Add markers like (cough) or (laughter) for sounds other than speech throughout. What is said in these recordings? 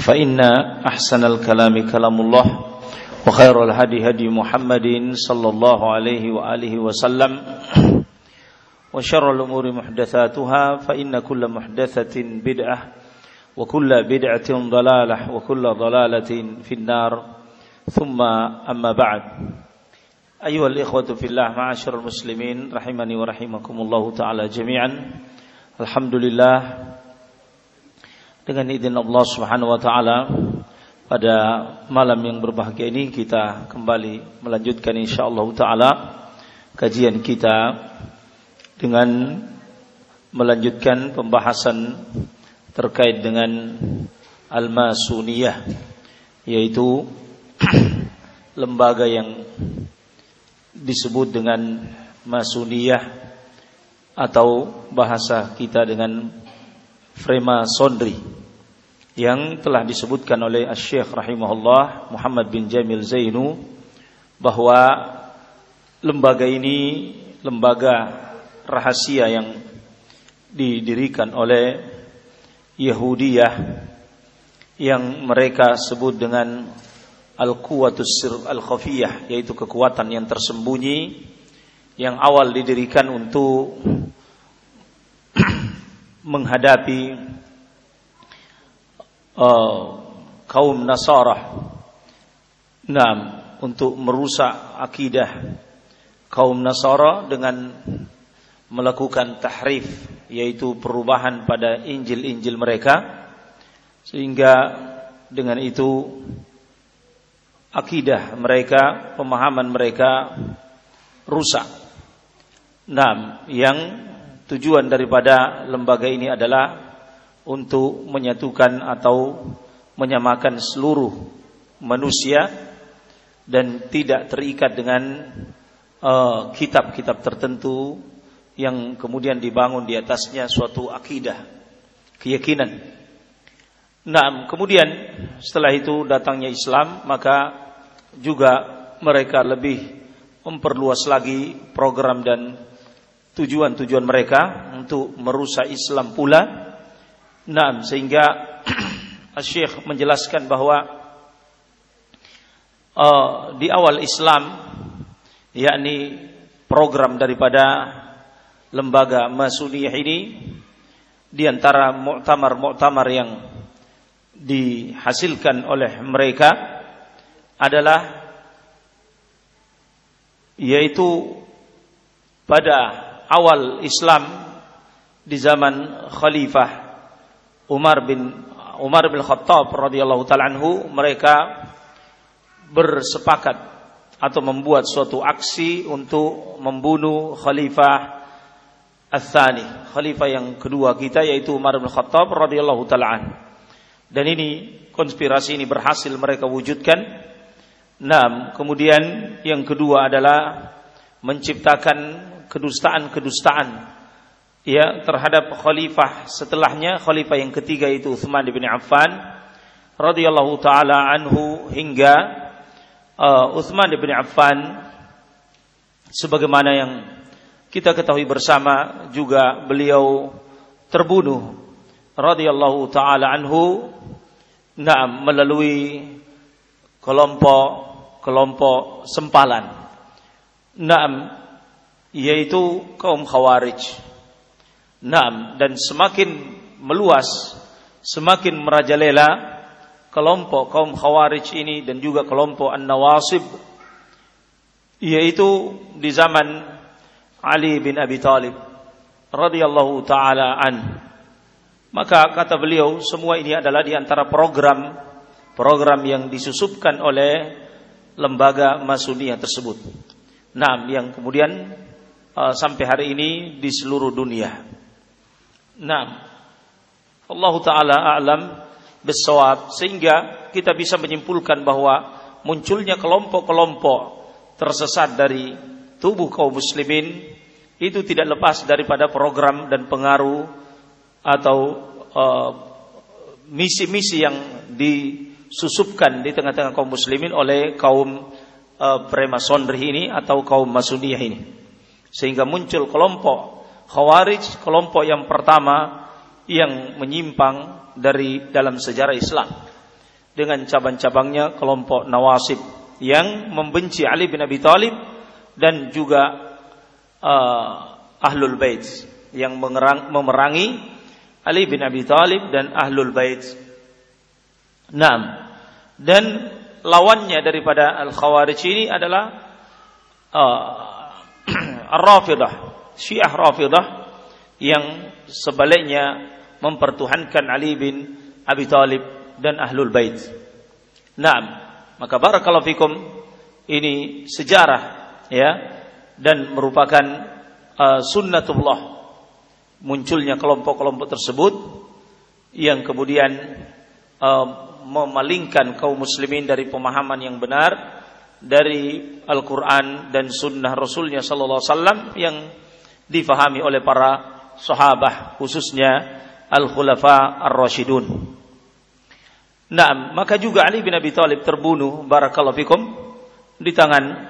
فإن أحسن الكلام كلام الله وخير الهدي هدي محمد صلى الله عليه وآله وسلم وشر الأمور محدثاتها فإن كل محدثة بدعة وكل بدعة ضلالة وكل ضلالة في النار. ثم أما بعد. أيها الإخوة في الله معاشر المسلمين رحمني ورحمكم الله تعالى جميعا. الحمد لله dengan izin Allah Subhanahu wa taala pada malam yang berbahagia ini kita kembali melanjutkan insyaallah taala kajian kita dengan melanjutkan pembahasan terkait dengan al-masuniyah yaitu (clears throat) lembaga yang disebut dengan masuniyah atau bahasa kita dengan Freemasonry yang telah disebutkan oleh Syekh rahimahullah Muhammad bin Jamil Zainu bahwa lembaga ini lembaga rahasia yang didirikan oleh Yahudiyah yang mereka sebut dengan al-quwatus sir al-khafiyah yaitu kekuatan yang tersembunyi yang awal didirikan untuk (clears throat) menghadapi uh, kaum Nasara. Nah, untuk merusak akidah kaum Nasara dengan melakukan tahrif yaitu perubahan pada Injil-Injil mereka sehingga dengan itu akidah mereka, pemahaman mereka rusak. Nah, yang tujuan daripada lembaga ini adalah untuk menyatukan atau menyamakan seluruh manusia dan tidak terikat dengan kitab-kitab uh, tertentu yang kemudian dibangun di atasnya suatu akidah, keyakinan. Nah, kemudian setelah itu datangnya Islam, maka juga mereka lebih memperluas lagi program dan tujuan-tujuan mereka untuk merusak Islam pula. Nah, sehingga (clears throat) Syekh menjelaskan bahwa uh, di awal Islam, yakni program daripada lembaga Masuniyah ini, di antara muktamar-muktamar yang dihasilkan oleh mereka adalah yaitu pada awal Islam di zaman Khalifah Umar bin Umar bin Khattab radhiyallahu taala anhu mereka bersepakat atau membuat suatu aksi untuk membunuh Khalifah Ats-Tsani, khalifah yang kedua kita yaitu Umar bin Khattab radhiyallahu taala Dan ini konspirasi ini berhasil mereka wujudkan. Nah, kemudian yang kedua adalah menciptakan kedustaan-kedustaan ya terhadap khalifah setelahnya khalifah yang ketiga itu Utsman bin Affan radhiyallahu taala anhu hingga uh, Utsman bin Affan sebagaimana yang kita ketahui bersama juga beliau terbunuh radhiyallahu taala anhu nah melalui kelompok-kelompok sempalan. Naam yaitu kaum Khawarij. Naam dan semakin meluas, semakin merajalela kelompok kaum Khawarij ini dan juga kelompok An-Nawasib yaitu di zaman Ali bin Abi Thalib radhiyallahu taala an. Maka kata beliau semua ini adalah di antara program program yang disusupkan oleh lembaga Masudiyah tersebut. Nah, yang kemudian uh, sampai hari ini di seluruh dunia. Nah, Allah taala alam bisawab sehingga kita bisa menyimpulkan bahwa munculnya kelompok-kelompok tersesat dari tubuh kaum muslimin itu tidak lepas daripada program dan pengaruh atau uh, misi-misi uh, yang disusupkan di tengah-tengah kaum muslimin oleh kaum uh, premasonri ini atau kaum masudiyah ini. Sehingga muncul kelompok khawarij kelompok yang pertama yang menyimpang dari dalam sejarah Islam dengan cabang-cabangnya kelompok Nawasib yang membenci Ali bin Abi Thalib dan juga uh, Ahlul Bait yang mengerang, memerangi Ali bin Abi Thalib dan Ahlul Bait. Naam. Dan lawannya daripada Al-Khawarij ini adalah uh, (clears throat) Ar-Rafidah, Syiah Rafidah yang sebaliknya mempertuhankan Ali bin Abi Thalib dan Ahlul Bait. Naam, maka barakallahu fikum ini sejarah ya dan merupakan uh, sunnatullah munculnya kelompok-kelompok tersebut yang kemudian uh, memalingkan kaum muslimin dari pemahaman yang benar dari Al-Qur'an dan sunnah Rasulnya sallallahu alaihi wasallam yang difahami oleh para sahabat khususnya al-khulafa ar-rasyidun. Nah, maka juga Ali bin Abi Thalib terbunuh barakallahu fikum di tangan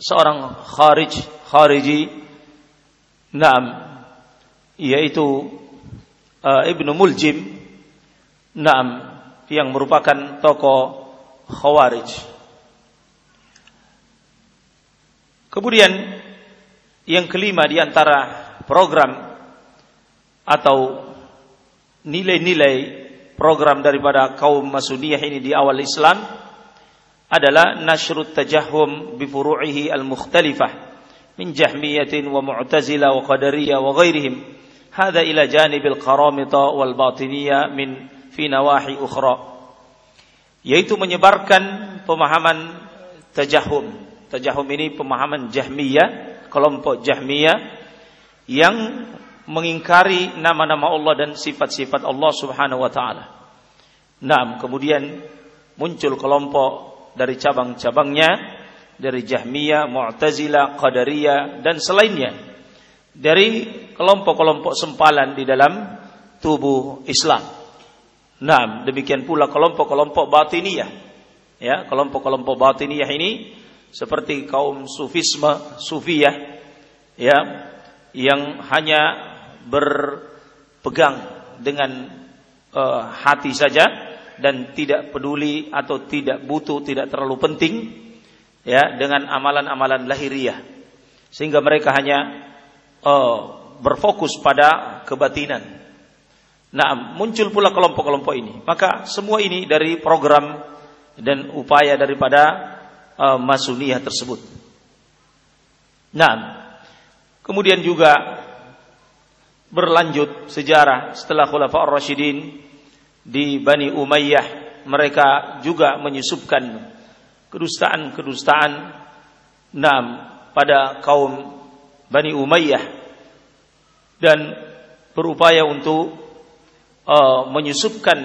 seorang kharij khariji Naam yaitu uh, Ibnu Muljim Naam yang merupakan tokoh Khawarij. Kemudian yang kelima di antara program atau nilai-nilai program daripada kaum Masudiyah ini di awal Islam adalah nashrut tajahhum bi furu'ihi al-mukhtalifah min jahmiyatin wa mu'tazila wa qadariyah wa ghairihim. Hadha ila janib al-qaramita wal batiniyah min fi nawahi ukhra. Yaitu menyebarkan pemahaman tajahum tajahum ini pemahaman jahmiyah kelompok jahmiyah yang mengingkari nama-nama Allah dan sifat-sifat Allah Subhanahu wa taala. Nah, kemudian muncul kelompok dari cabang-cabangnya dari Jahmiyah, Mu'tazilah, Qadariyah dan selainnya dari kelompok-kelompok sempalan di dalam tubuh Islam. Nah, demikian pula kelompok-kelompok batiniyah. Ya, kelompok-kelompok batiniyah ini seperti kaum sufisme, sufiyah ya, yang hanya berpegang dengan uh, hati saja dan tidak peduli atau tidak butuh, tidak terlalu penting ya dengan amalan-amalan lahiriah. Sehingga mereka hanya uh, berfokus pada kebatinan. Nah, muncul pula kelompok-kelompok ini. Maka semua ini dari program dan upaya daripada uh, masuniyah tersebut. Nah, kemudian juga berlanjut sejarah setelah Khulafa Ar-Rasyidin di Bani Umayyah. Mereka juga menyusupkan kedustaan-kedustaan nam pada kaum Bani Umayyah. Dan berupaya untuk uh, menyusupkan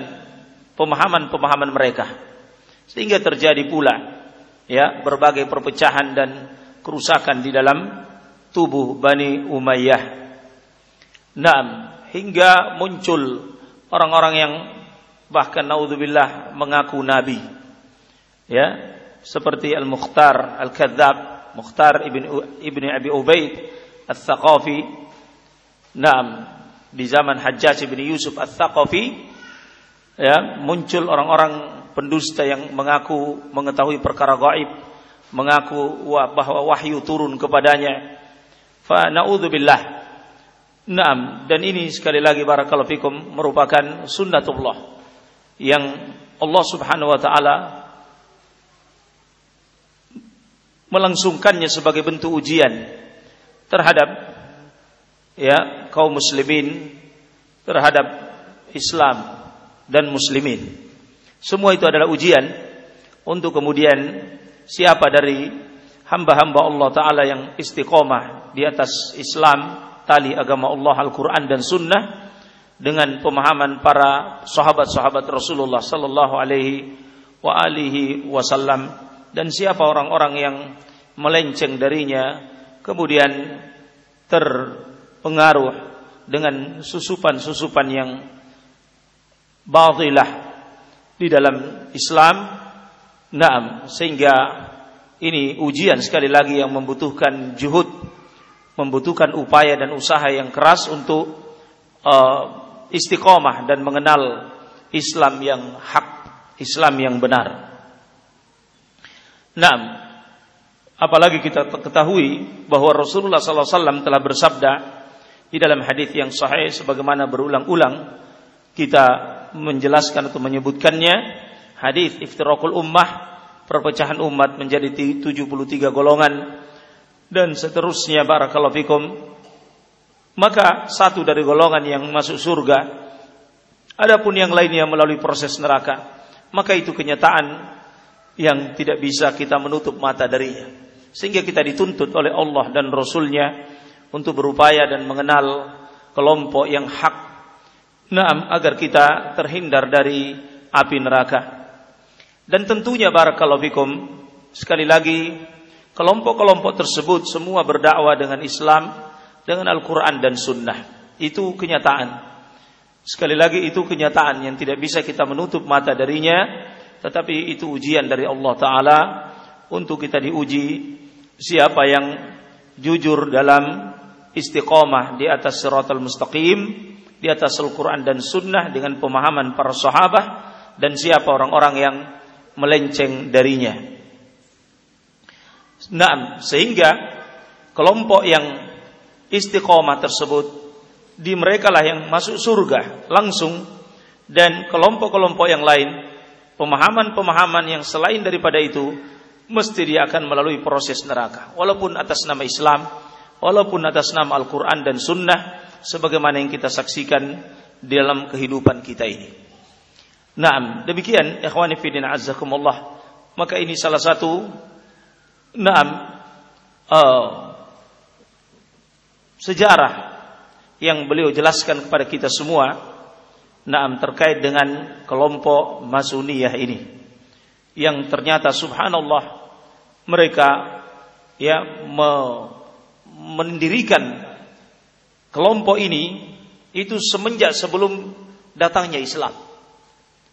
pemahaman-pemahaman mereka. Sehingga terjadi pula ya berbagai perpecahan dan kerusakan di dalam tubuh Bani Umayyah Naam, hingga muncul orang-orang yang bahkan naudzubillah mengaku nabi. Ya, seperti Al-Mukhtar Al-Kadzab, Mukhtar ibn ibn Abi Ubaid Al-Thaqafi. Naam, di zaman Hajjaj ibn Yusuf Al-Thaqafi ya, muncul orang-orang pendusta yang mengaku mengetahui perkara gaib, mengaku bahwa wahyu turun kepadanya. Fa naudzubillah Naam, dan ini sekali lagi barakallahu fikum merupakan sunnatullah yang Allah Subhanahu wa taala melangsungkannya sebagai bentuk ujian terhadap ya kaum muslimin terhadap Islam dan muslimin. Semua itu adalah ujian untuk kemudian siapa dari hamba-hamba Allah taala yang istiqomah di atas Islam tali agama Allah Al-Quran dan Sunnah dengan pemahaman para sahabat-sahabat Rasulullah sallallahu alaihi wa alihi wasallam dan siapa orang-orang yang melenceng darinya kemudian terpengaruh dengan susupan-susupan yang batilah di dalam Islam. Naam, sehingga ini ujian sekali lagi yang membutuhkan juhud, membutuhkan upaya dan usaha yang keras untuk uh, istiqomah dan mengenal Islam yang hak, Islam yang benar. Naam, apalagi kita ketahui bahwa Rasulullah SAW telah bersabda di dalam hadis yang sahih sebagaimana berulang-ulang kita menjelaskan atau menyebutkannya hadis iftirakul ummah perpecahan umat menjadi 73 golongan dan seterusnya barakallahu fikum maka satu dari golongan yang masuk surga adapun yang lainnya melalui proses neraka maka itu kenyataan yang tidak bisa kita menutup mata darinya sehingga kita dituntut oleh Allah dan Rasulnya untuk berupaya dan mengenal kelompok yang hak. Naam agar kita terhindar dari api neraka. Dan tentunya barakallahu fikum sekali lagi kelompok-kelompok tersebut semua berdakwah dengan Islam dengan Al-Qur'an dan Sunnah. Itu kenyataan. Sekali lagi itu kenyataan yang tidak bisa kita menutup mata darinya, tetapi itu ujian dari Allah taala untuk kita diuji siapa yang jujur dalam istiqomah di atas siratal mustaqim, di atas Al-Quran dan Sunnah dengan pemahaman para sahabat dan siapa orang-orang yang melenceng darinya. Nah, sehingga kelompok yang istiqomah tersebut di mereka lah yang masuk surga langsung dan kelompok-kelompok yang lain pemahaman-pemahaman yang selain daripada itu mesti dia akan melalui proses neraka walaupun atas nama Islam walaupun atas nama Al-Quran dan Sunnah sebagaimana yang kita saksikan dalam kehidupan kita ini. Naam, demikian ikhwani fidin azzakumullah. Maka ini salah satu naam uh, sejarah yang beliau jelaskan kepada kita semua naam terkait dengan kelompok Masuniyah ini yang ternyata subhanallah mereka ya me, mendirikan kelompok ini itu semenjak sebelum datangnya Islam.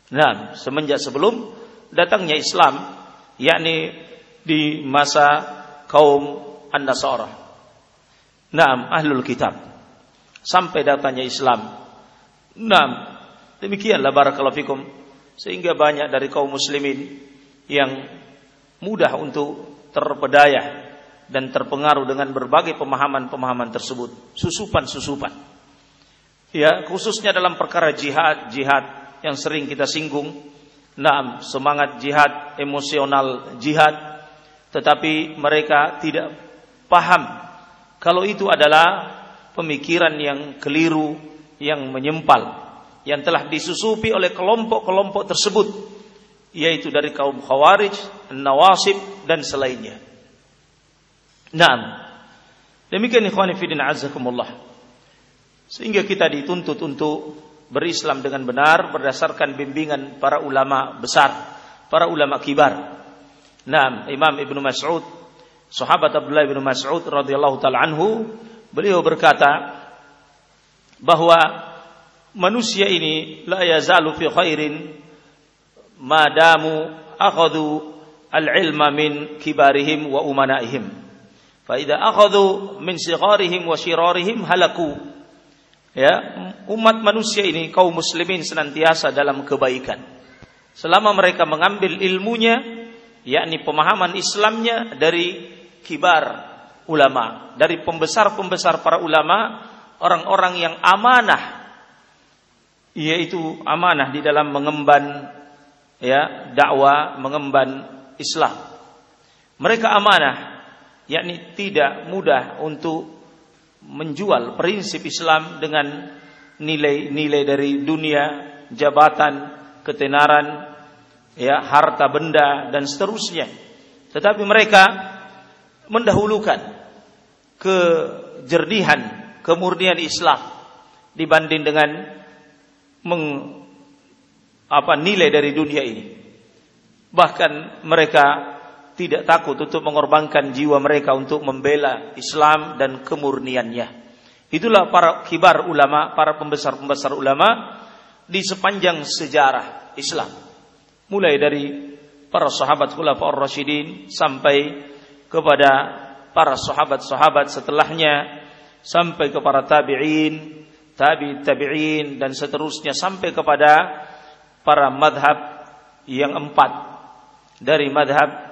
Nah, semenjak sebelum datangnya Islam, yakni di masa kaum An-Nasara. Naam, ahlul kitab. Sampai datangnya Islam. Naam, demikianlah barakallahu fikum. Sehingga banyak dari kaum muslimin yang mudah untuk terpedaya dan terpengaruh dengan berbagai pemahaman-pemahaman tersebut, susupan-susupan. Ya, khususnya dalam perkara jihad, jihad yang sering kita singgung. Naam, semangat jihad, emosional jihad, tetapi mereka tidak paham kalau itu adalah pemikiran yang keliru, yang menyempal, yang telah disusupi oleh kelompok-kelompok tersebut, yaitu dari kaum Khawarij, Nawasib dan selainnya. Naam. Demikian ikhwani fidin azakumullah. Sehingga kita dituntut untuk berislam dengan benar berdasarkan bimbingan para ulama besar, para ulama kibar. Naam, Imam Ibnu Mas'ud, sahabat Abdullah bin Mas'ud radhiyallahu taala anhu, beliau berkata bahwa manusia ini la yazalu fi khairin madamu akhadhu al-ilma min kibarihim wa umanaihim. Faida akhadhu min sigharihim wa shirarihim halaku. Ya, umat manusia ini kaum muslimin senantiasa dalam kebaikan. Selama mereka mengambil ilmunya, yakni pemahaman Islamnya dari kibar ulama, dari pembesar-pembesar para ulama, orang-orang yang amanah yaitu amanah di dalam mengemban ya dakwah, mengemban Islam. Mereka amanah yakni tidak mudah untuk menjual prinsip Islam dengan nilai-nilai dari dunia, jabatan, ketenaran, ya, harta benda dan seterusnya. Tetapi mereka mendahulukan kejernihan, kemurnian Islam dibanding dengan meng, apa nilai dari dunia ini. Bahkan mereka tidak takut untuk mengorbankan jiwa mereka untuk membela Islam dan kemurniannya. Itulah para kibar ulama, para pembesar-pembesar ulama di sepanjang sejarah Islam. Mulai dari para sahabat khulafaur rasyidin sampai kepada para sahabat-sahabat setelahnya sampai kepada tabi'in, tabi tabi'in dan seterusnya sampai kepada para madhab yang empat dari madhab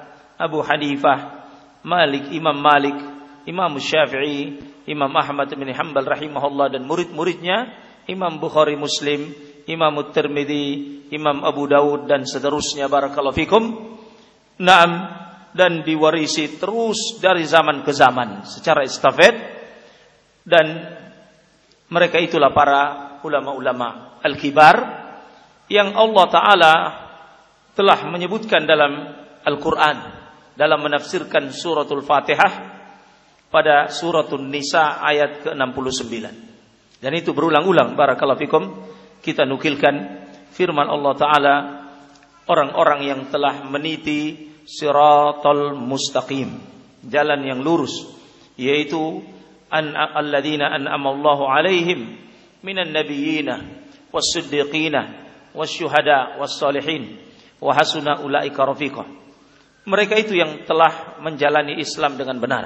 Abu Hanifah, Malik, Imam Malik, Imam Syafi'i, Imam Ahmad bin Hanbal rahimahullah dan murid-muridnya, Imam Bukhari Muslim, Imam Tirmidzi, Imam Abu Dawud dan seterusnya barakallahu fikum. Naam dan diwarisi terus dari zaman ke zaman secara estafet dan mereka itulah para ulama-ulama al-kibar yang Allah taala telah menyebutkan dalam Al-Qur'an dalam menafsirkan suratul Fatihah pada suratul Nisa ayat ke-69. Dan itu berulang-ulang barakallahu fikum kita nukilkan firman Allah taala orang-orang yang telah meniti siratal mustaqim, jalan yang lurus yaitu an alladzina an'ama Allahu alaihim minan nabiyyina was-siddiqina wasyuhada was-salihin wa hasuna ulaika rafiqa. Mereka itu yang telah menjalani Islam dengan benar.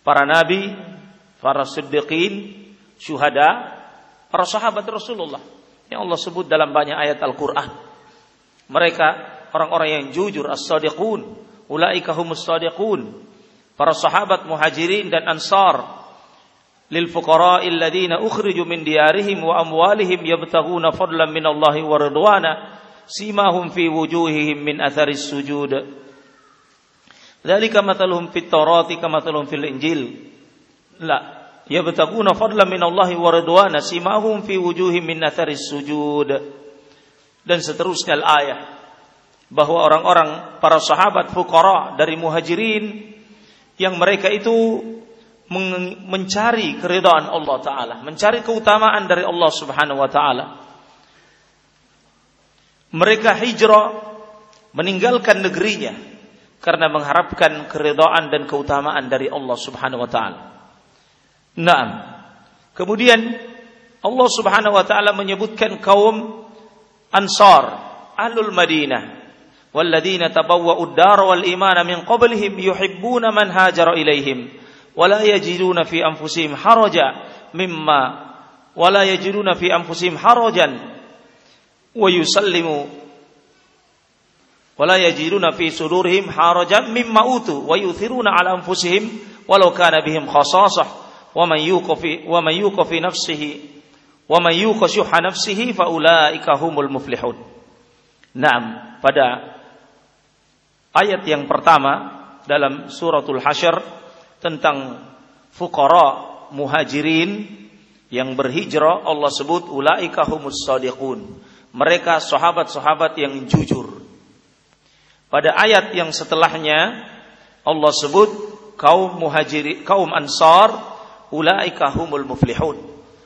Para nabi, para siddiqin, syuhada, para sahabat Rasulullah yang Allah sebut dalam banyak ayat Al-Qur'an. Mereka orang-orang yang jujur as-sadiqun, ulaika humus sadiqun. Para sahabat Muhajirin dan Ansar lil fuqara alladziina ukhriju min diyarihim wa amwalihim yabtaghuna fadlan min Allah wa ridwana simahum fi wujuhihim min atharis sujud. Dzalika mathaluhum fit Taurati kama mathaluhum fil Injil. La, yabtaguna fadlan min Allah wa ridwana simahum fi wujuhim min atharis sujud dan seterusnya ayat bahwa orang-orang para sahabat fuqara dari muhajirin yang mereka itu mencari keridhaan Allah taala, mencari keutamaan dari Allah Subhanahu wa taala. Mereka hijrah meninggalkan negerinya karena mengharapkan keridhaan dan keutamaan dari Allah Subhanahu wa taala. Naam. Kemudian Allah Subhanahu wa taala menyebutkan kaum Ansar, Ahlul Madinah, walladzina tabawwa'u ad-dar wal iman min qablihim yuhibbuna man hajara ilaihim wa la yajiduna fi anfusihim haraja mimma wa la yajiduna fi anfusihim harajan wa yusallimu wa la yajiduna fi sudurihim harajan mimma utu wa yuthiruna ala anfusihim walau kana bihim khasasah wa man yuqa fi wa man yuqa fi nafsihi wa man yuqa syuha nafsihi fa ulaika humul muflihun. Naam, pada ayat yang pertama dalam suratul Hasyr tentang fuqara muhajirin yang berhijrah Allah sebut ulaika humus sadiqun. Mereka sahabat-sahabat yang jujur. Pada ayat yang setelahnya Allah sebut kaum muhajirin kaum ansar ulaika humul muflihun.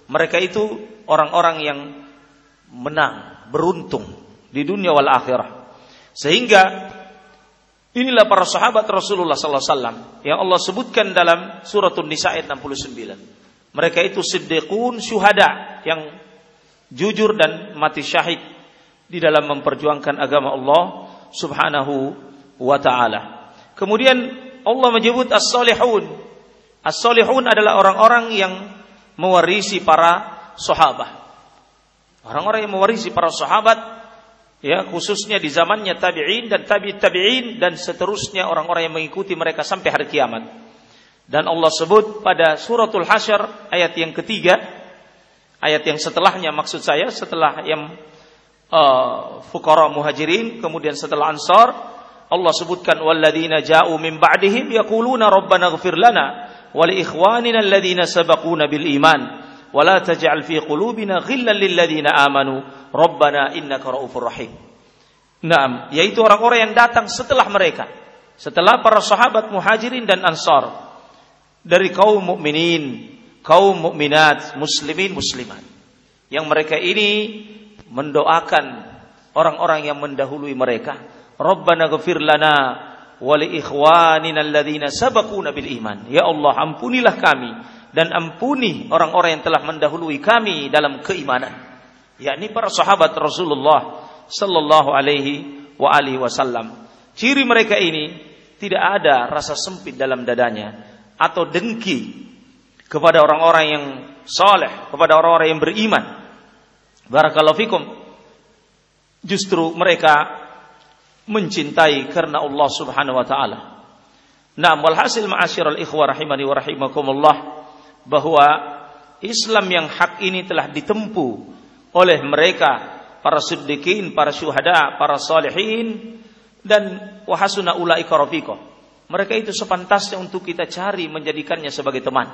Mereka itu orang-orang yang menang, beruntung di dunia wal akhirah. Sehingga inilah para sahabat Rasulullah sallallahu alaihi wasallam yang Allah sebutkan dalam suratul Nisa ayat 69. Mereka itu siddiqun syuhada yang jujur dan mati syahid di dalam memperjuangkan agama Allah Subhanahu wa taala. Kemudian Allah menyebut as-salihun As-solihun adalah orang-orang yang mewarisi para sahabat. Orang-orang yang mewarisi para sahabat ya khususnya di zamannya tabi'in dan tabi tabi'in dan seterusnya orang-orang yang mengikuti mereka sampai hari kiamat. Dan Allah sebut pada suratul Hasyr ayat yang ketiga, ayat yang setelahnya maksud saya setelah yang uh, muhajirin, kemudian setelah ansar, Allah sebutkan walladzina ja'u min ba'dihim yaquluna rabbana ighfir lana wa li ikhwanina alladzina sabaquna bil iman wa la taj'al fi qulubina ghillan lil ladzina amanu rabbana innaka raufur rahim. Naam, yaitu orang-orang yang datang setelah mereka, setelah para sahabat muhajirin dan ansar dari kaum mukminin, kaum mukminat, muslimin muslimat. Yang mereka ini mendoakan orang-orang yang mendahului mereka. Rabbana ghafir lana wa li ikhwanina alladhina sabaquna bil iman. Ya Allah, ampunilah kami dan ampuni orang-orang yang telah mendahului kami dalam keimanan. Yakni para sahabat Rasulullah sallallahu alaihi wa alihi wasallam. Ciri mereka ini tidak ada rasa sempit dalam dadanya atau dengki kepada orang-orang yang saleh, kepada orang-orang yang beriman. Barakallahu fikum. Justru mereka mencintai karena Allah Subhanahu wa taala. Nah, walhasil ma'asyiral ikhwah rahimani wa rahimakumullah bahwa Islam yang hak ini telah ditempuh oleh mereka para siddiqin, para syuhada, para salihin dan wahasuna ulaika rafiqa. Mereka itu sepantasnya untuk kita cari menjadikannya sebagai teman.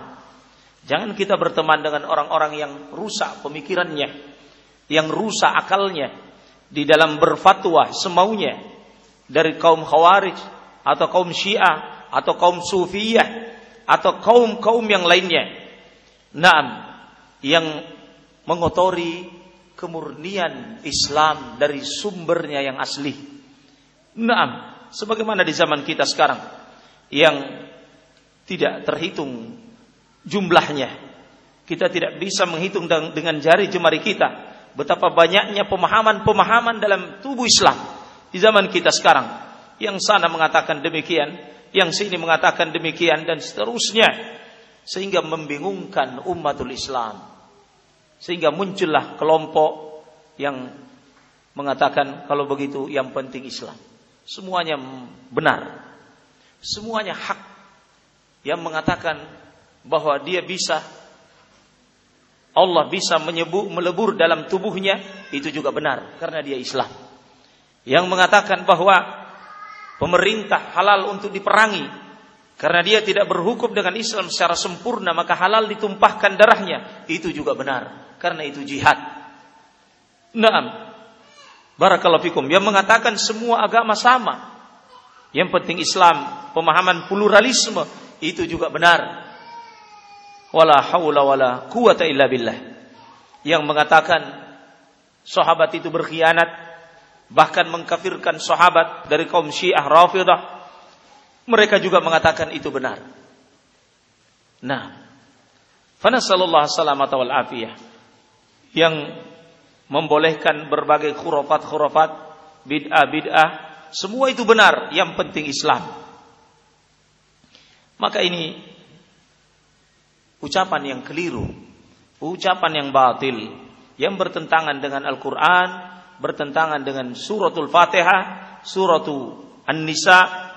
Jangan kita berteman dengan orang-orang yang rusak pemikirannya, yang rusak akalnya di dalam berfatwa semaunya dari kaum Khawarij atau kaum Syiah atau kaum Sufiyah atau kaum-kaum yang lainnya. Naam, yang mengotori kemurnian Islam dari sumbernya yang asli. Naam, sebagaimana di zaman kita sekarang yang tidak terhitung jumlahnya. Kita tidak bisa menghitung dengan jari jemari kita betapa banyaknya pemahaman-pemahaman dalam tubuh Islam di zaman kita sekarang. Yang sana mengatakan demikian, yang sini mengatakan demikian dan seterusnya sehingga membingungkan umatul Islam. Sehingga muncullah kelompok yang mengatakan kalau begitu yang penting Islam. Semuanya benar. Semuanya hak. Yang mengatakan bahwa dia bisa Allah bisa menyebut melebur dalam tubuhnya itu juga benar karena dia Islam. Yang mengatakan bahwa pemerintah halal untuk diperangi karena dia tidak berhukum dengan Islam secara sempurna maka halal ditumpahkan darahnya itu juga benar karena itu jihad. Naam. Barakallahu fikum yang mengatakan semua agama sama. Yang penting Islam, pemahaman pluralisme itu juga benar wala haula wala quwata illa billah. Yang mengatakan sahabat itu berkhianat bahkan mengkafirkan sahabat dari kaum Syiah Rafidah mereka juga mengatakan itu benar. Nah fanasallallahu salamata wal afiyah yang membolehkan berbagai khurafat-khurafat bid'ah-bid'ah semua itu benar. Yang penting Islam. Maka ini ucapan yang keliru, ucapan yang batil, yang bertentangan dengan Al-Quran, bertentangan dengan suratul Fatihah, suratul An-Nisa,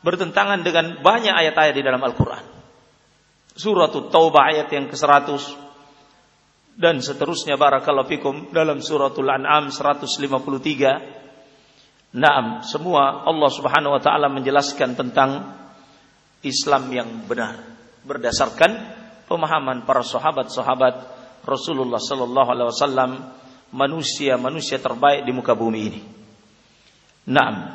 bertentangan dengan banyak ayat-ayat di dalam Al-Quran. Suratul Taubah ayat yang ke-100 dan seterusnya barakallahu fikum dalam suratul An'am 153. Naam, semua Allah Subhanahu wa taala menjelaskan tentang Islam yang benar. Berdasarkan pemahaman para sahabat-sahabat Rasulullah sallallahu alaihi wasallam manusia-manusia terbaik di muka bumi ini. Naam.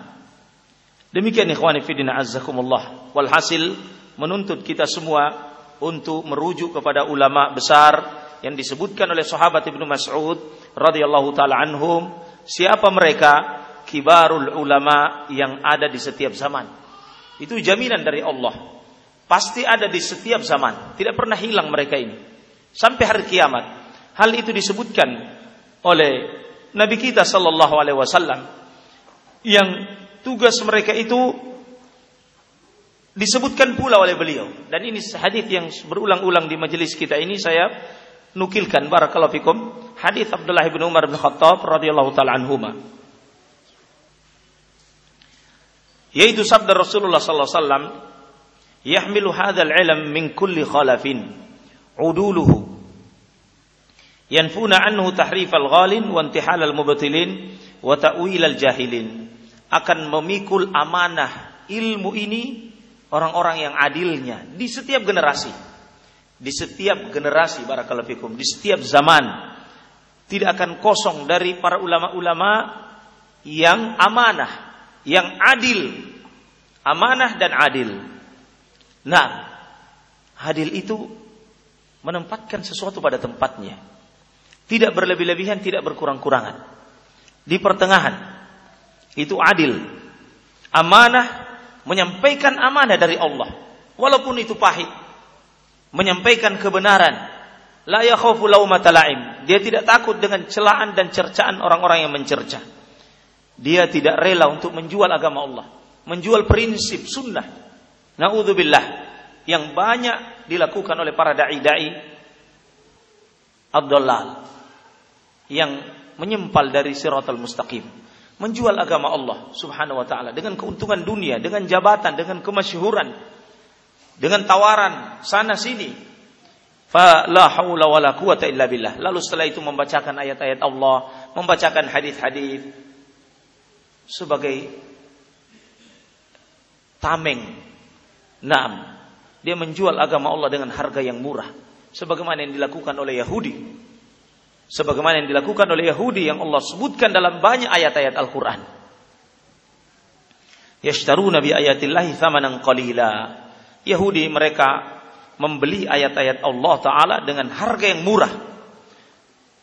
Demikian ikhwani fillah azzakumullah. Walhasil menuntut kita semua untuk merujuk kepada ulama besar yang disebutkan oleh sahabat Ibnu Mas'ud radhiyallahu taala anhum, siapa mereka? Kibarul ulama yang ada di setiap zaman. Itu jaminan dari Allah Pasti ada di setiap zaman. Tidak pernah hilang mereka ini. Sampai hari kiamat. Hal itu disebutkan oleh Nabi kita sallallahu alaihi wasallam yang tugas mereka itu disebutkan pula oleh beliau dan ini hadis yang berulang-ulang di majelis kita ini saya nukilkan barakallahu hadis Abdullah bin Umar bin Khattab radhiyallahu taala anhuma yaitu sabda Rasulullah sallallahu alaihi wasallam yahmilu hadzal ilm min kulli khalafin uduluhu yanfuna anhu tahrif al-ghalin wa intihal al-mubtilin wa ta'wil al-jahilin akan memikul amanah ilmu ini orang-orang yang adilnya di setiap generasi. Di setiap generasi barakallahu fikum di setiap zaman. Tidak akan kosong dari para ulama-ulama yang amanah yang adil. Amanah dan adil Nah, hadil itu menempatkan sesuatu pada tempatnya. Tidak berlebih-lebihan, tidak berkurang-kurangan. Di pertengahan. Itu adil. Amanah menyampaikan amanah dari Allah. Walaupun itu pahit. Menyampaikan kebenaran. La la'im. Dia tidak takut dengan celaan dan cercaan orang-orang yang mencerca. Dia tidak rela untuk menjual agama Allah. Menjual prinsip sunnah. Na'udzubillah. Yang banyak dilakukan oleh para da'i-da'i Abdullah yang menyempal dari siratal mustaqim menjual agama Allah Subhanahu wa taala dengan keuntungan dunia, dengan jabatan, dengan kemasyhuran, dengan tawaran sana sini. Fa la haula wala quwata illa billah. Lalu setelah itu membacakan ayat-ayat Allah, membacakan hadis-hadis sebagai tameng. Naam. Dia menjual agama Allah dengan harga yang murah sebagaimana yang dilakukan oleh Yahudi. Sebagaimana yang dilakukan oleh Yahudi yang Allah sebutkan dalam banyak ayat-ayat Al-Qur'an. Yashtaruna bi ayatillahi thamanan qalila. Yahudi mereka membeli ayat-ayat Allah taala dengan harga yang murah.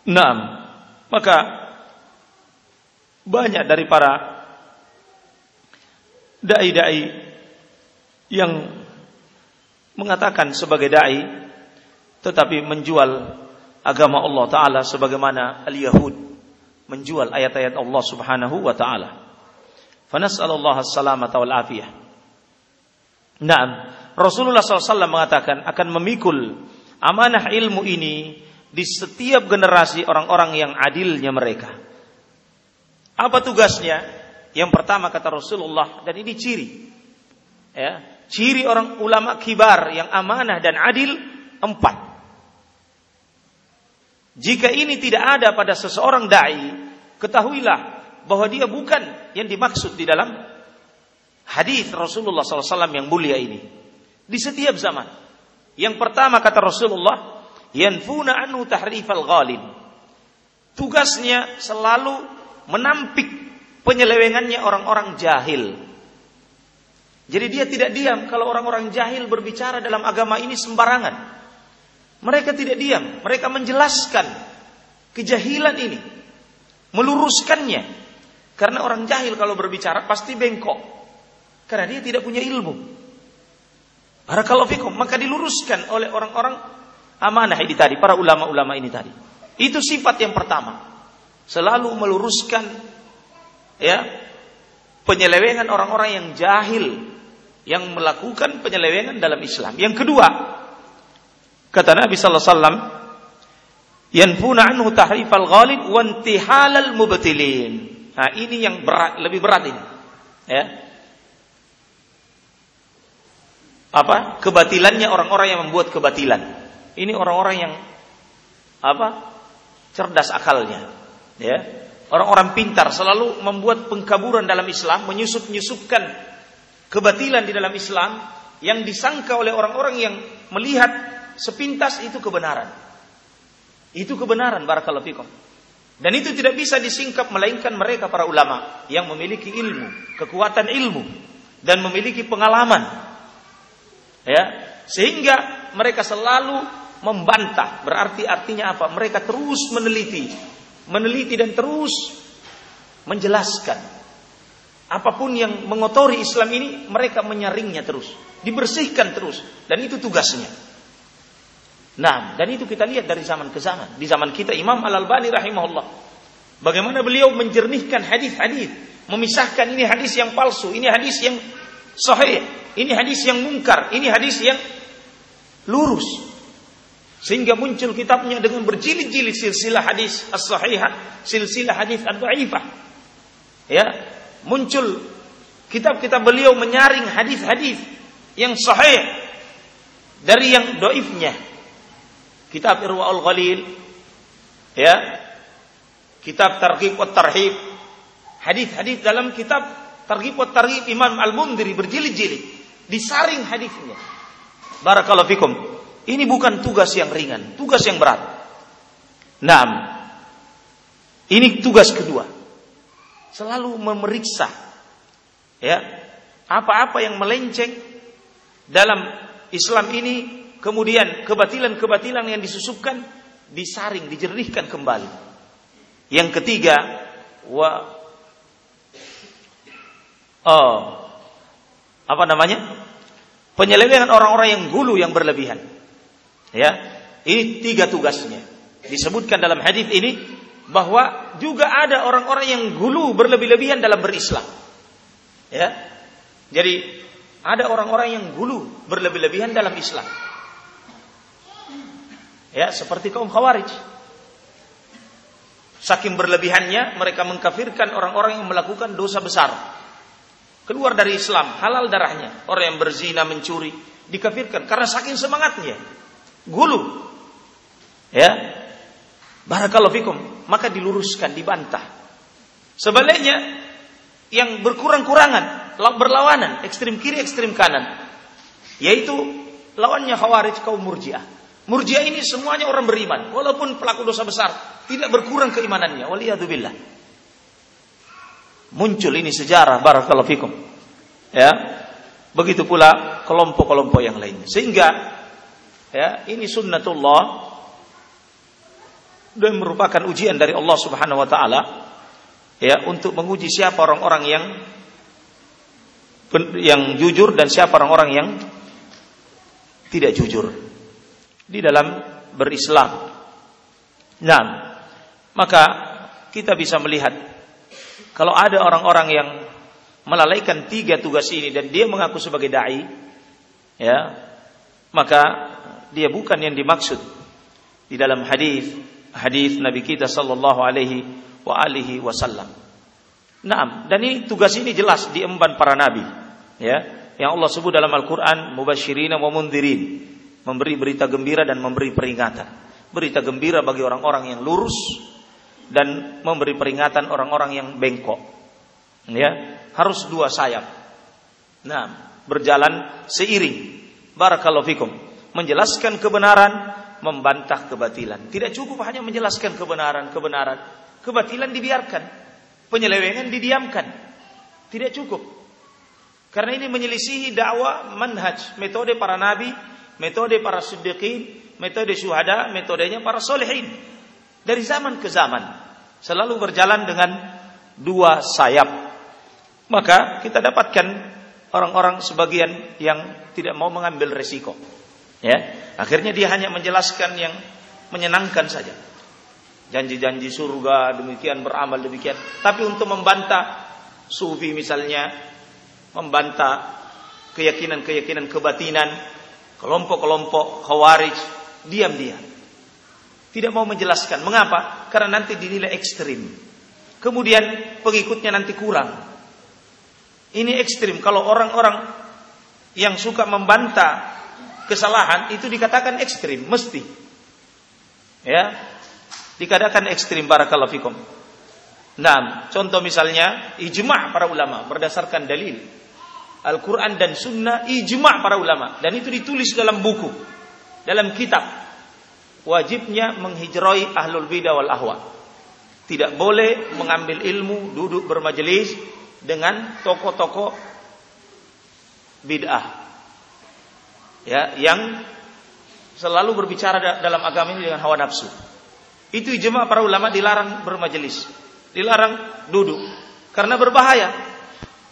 Naam. Maka banyak dari para dai-dai yang mengatakan sebagai dai tetapi menjual agama Allah taala sebagaimana al-yahud menjual ayat-ayat Allah Subhanahu wa taala. Fanas'alullah as-salamata wal afiyah. Naam, Rasulullah SAW mengatakan akan memikul amanah ilmu ini di setiap generasi orang-orang yang adilnya mereka. Apa tugasnya? Yang pertama kata Rasulullah dan ini ciri. Ya, ciri orang ulama kibar yang amanah dan adil empat. Jika ini tidak ada pada seseorang dai, ketahuilah bahwa dia bukan yang dimaksud di dalam hadis Rasulullah SAW yang mulia ini. Di setiap zaman. Yang pertama kata Rasulullah, yanfuna anhu tahrifal ghalin. Tugasnya selalu menampik penyelewengannya orang-orang jahil. Jadi dia tidak diam kalau orang-orang jahil berbicara dalam agama ini sembarangan. Mereka tidak diam, mereka menjelaskan kejahilan ini, meluruskannya. Karena orang jahil kalau berbicara pasti bengkok. Karena dia tidak punya ilmu. Barakallahu maka diluruskan oleh orang-orang amanah ini tadi, para ulama-ulama ini tadi. Itu sifat yang pertama. Selalu meluruskan ya penyelewengan orang-orang yang jahil yang melakukan penyelewengan dalam Islam. Yang kedua, Kata Nabi sallallahu alaihi wasallam, "Yanfuna anhu tahrifal ghalib wa intihalal mubtilin." Nah, ini yang berat, lebih berat ini. Ya. Apa? Kebatilannya orang-orang yang membuat kebatilan. Ini orang-orang yang apa? Cerdas akalnya. Ya. Orang-orang pintar selalu membuat pengkaburan dalam Islam, menyusup-nyusupkan kebatilan di dalam Islam yang disangka oleh orang-orang yang melihat sepintas itu kebenaran. Itu kebenaran barakallahu fikum. Dan itu tidak bisa disingkap melainkan mereka para ulama yang memiliki ilmu, kekuatan ilmu dan memiliki pengalaman. Ya, sehingga mereka selalu membantah. Berarti artinya apa? Mereka terus meneliti, meneliti dan terus menjelaskan. Apa pun yang mengotori Islam ini, mereka menyaringnya terus, dibersihkan terus, dan itu tugasnya. Nah, dan itu kita lihat dari zaman ke zaman. Di zaman kita Imam Al-Albani rahimahullah. Bagaimana beliau menjernihkan hadis-hadis, memisahkan ini hadis yang palsu, ini hadis yang sahih, ini hadis yang mungkar, ini hadis yang lurus. Sehingga muncul kitabnya dengan berjilid-jilid silsilah hadis as-sahihah, silsilah hadis ad-dhaifah. Ya, muncul kitab-kitab beliau menyaring hadis-hadis yang sahih dari yang doifnya kitab Irwaul Ghalil, ya, kitab Targhib wa Tarhib, hadis-hadis dalam kitab Targhib wa Tarhib Imam Al-Mundiri berjilid-jilid, disaring hadisnya. Barakallahu fikum. Ini bukan tugas yang ringan, tugas yang berat. Naam. Ini tugas kedua. Selalu memeriksa ya, apa-apa yang melenceng dalam Islam ini kemudian kebatilan-kebatilan yang disusupkan disaring, dijernihkan kembali. Yang ketiga, wa oh, apa namanya? Penyelewengan orang-orang yang gulu yang berlebihan. Ya, ini tiga tugasnya. Disebutkan dalam hadis ini bahwa juga ada orang-orang yang gulu berlebih-lebihan dalam berislam. Ya. Jadi ada orang-orang yang gulu berlebih-lebihan dalam Islam. Ya, seperti kaum Khawarij. Saking berlebihannya mereka mengkafirkan orang-orang yang melakukan dosa besar. Keluar dari Islam, halal darahnya. Orang yang berzina, mencuri, dikafirkan karena saking semangatnya. Gulu. Ya. Barakallahu fikum. Maka diluruskan, dibantah. Sebaliknya yang berkurang-kurangan, berlawanan, ekstrim kiri, ekstrim kanan. Yaitu lawannya khawarij kaum murjiah. Murjiah ini semuanya orang beriman, walaupun pelaku dosa besar, tidak berkurang keimanannya. Waliyadzubillah. Muncul ini sejarah barakallahu fikum. Ya. Begitu pula kelompok-kelompok yang lainnya. Sehingga ya, ini sunnatullah dan merupakan ujian dari Allah Subhanahu wa taala ya untuk menguji siapa orang-orang yang yang jujur dan siapa orang-orang yang tidak jujur di dalam berislam. Nah, maka kita bisa melihat kalau ada orang-orang yang melalaikan tiga tugas ini dan dia mengaku sebagai dai, ya, maka dia bukan yang dimaksud di dalam hadis hadis Nabi kita sallallahu alaihi wa alihi wasallam. Naam, dan ini tugas ini jelas diemban para nabi, ya. Yang Allah sebut dalam Al-Qur'an mubasysyirin wa mundhirin, memberi berita gembira dan memberi peringatan. Berita gembira bagi orang-orang yang lurus dan memberi peringatan orang-orang yang bengkok. Ya, harus dua sayap. Nah, berjalan seiring. Barakallahu fikum. Menjelaskan kebenaran, membantah kebatilan. Tidak cukup hanya menjelaskan kebenaran-kebenaran, Kebatilan dibiarkan. Penyelewengan didiamkan. Tidak cukup. Karena ini menyelisihi dakwah manhaj, metode para nabi, metode para siddiqin, metode syuhada, metodenya para solehin. Dari zaman ke zaman. Selalu berjalan dengan dua sayap. Maka kita dapatkan orang-orang sebagian yang tidak mau mengambil resiko. Ya, akhirnya dia hanya menjelaskan yang menyenangkan saja janji-janji surga, demikian beramal demikian. Tapi untuk membantah sufi misalnya, membantah keyakinan-keyakinan kebatinan, kelompok-kelompok khawarij, diam-diam. Tidak mau menjelaskan. Mengapa? Karena nanti dinilai ekstrim. Kemudian pengikutnya nanti kurang. Ini ekstrim. Kalau orang-orang yang suka membantah kesalahan itu dikatakan ekstrim, mesti. Ya, dikatakan ekstrim barakallahu fikum. Nah, contoh misalnya ijma' para ulama berdasarkan dalil Al-Quran dan Sunnah ijma' para ulama dan itu ditulis dalam buku, dalam kitab. Wajibnya menghijroi ahlul bidah wal ahwa. Tidak boleh mengambil ilmu, duduk bermajelis dengan tokoh-tokoh bid'ah. Ya, yang selalu berbicara dalam agama ini dengan hawa nafsu. Itu ijma para ulama dilarang bermajelis, dilarang duduk karena berbahaya.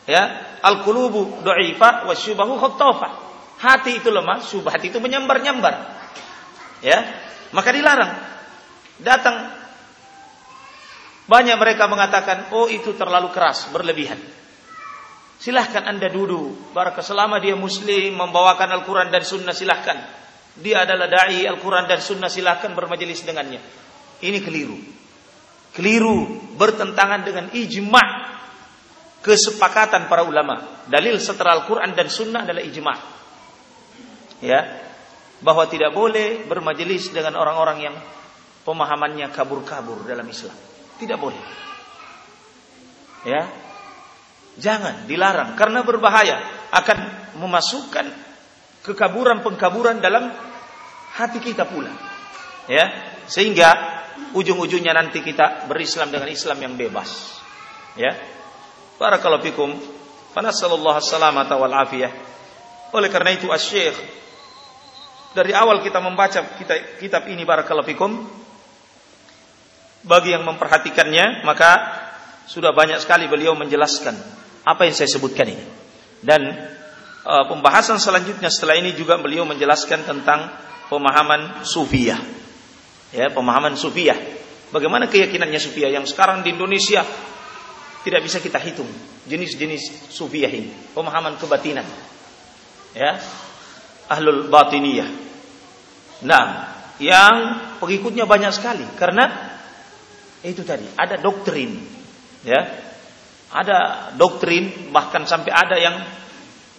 Ya, al-qulubu dha'ifa wasyubahu khattafa. Hati itu lemah, syubhat itu menyambar-nyambar. Ya, maka dilarang. Datang banyak mereka mengatakan, "Oh, itu terlalu keras, berlebihan." Silahkan anda duduk. Baraka selama dia muslim membawakan Al-Quran dan Sunnah silahkan. Dia adalah dai Al-Quran dan Sunnah silahkan bermajelis dengannya. Ini keliru. Keliru bertentangan dengan ijma kesepakatan para ulama. Dalil setelah Al-Quran dan Sunnah adalah ijma. Ya, bahwa tidak boleh bermajelis dengan orang-orang yang pemahamannya kabur-kabur dalam Islam. Tidak boleh. Ya, jangan dilarang karena berbahaya akan memasukkan kekaburan-pengkaburan dalam hati kita pula. Ya, sehingga ujung-ujungnya nanti kita berislam dengan Islam yang bebas. Ya. Barakallahu fikum. Fanasallallahu salamata wal afiyah. Oleh karena itu Asy-Syaikh dari awal kita membaca kitab, kitab ini barakallahu fikum bagi yang memperhatikannya maka sudah banyak sekali beliau menjelaskan apa yang saya sebutkan ini. Dan e, pembahasan selanjutnya setelah ini juga beliau menjelaskan tentang pemahaman sufiyah. Ya, pemahaman sufiyah. Bagaimana keyakinannya sufiyah yang sekarang di Indonesia tidak bisa kita hitung jenis-jenis sufiyah ini, pemahaman kebatinan. Ya. Ahlul batiniyah. Nah, yang pengikutnya banyak sekali karena itu tadi ada doktrin ya ada doktrin bahkan sampai ada yang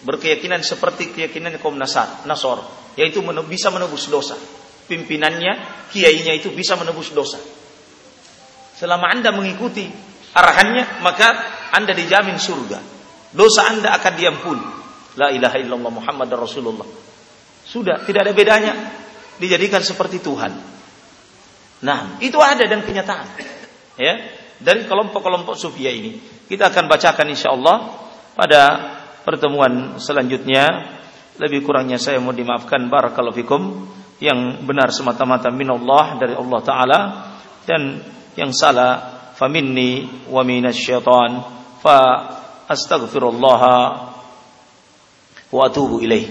berkeyakinan seperti keyakinan kaum Nasar, Nasor yaitu bisa menebus dosa. Pimpinannya kiainya itu bisa menebus dosa. Selama anda mengikuti arahannya maka anda dijamin surga. Dosa anda akan diampuni. La ilaha illallah Muhammad Rasulullah. Sudah tidak ada bedanya. Dijadikan seperti Tuhan. Nah itu ada dan kenyataan. Ya dari kelompok-kelompok sufia ini. Kita akan bacakan insyaallah pada pertemuan selanjutnya. Lebih kurangnya saya mau dimaafkan barakallahu fikum yang benar semata-mata minallah dari Allah taala dan yang salah faminni wa minasyaitan fa astaghfirullah wa atubu ilaih.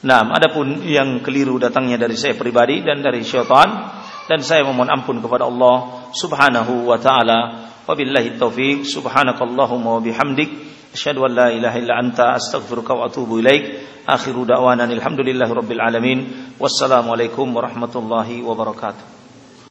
Nah, adapun yang keliru datangnya dari saya pribadi dan dari syaitan dan saya memohon ampun kepada Allah Subhanahu wa taala. Wabillahi taufik. Subhanakallahumma wa bihamdik asyhadu an la ilaha illa anta astaghfiruka wa atubu ilaik. Akhiru da'wana alhamdulillahi rabbil alamin. Wassalamualaikum warahmatullahi wabarakatuh.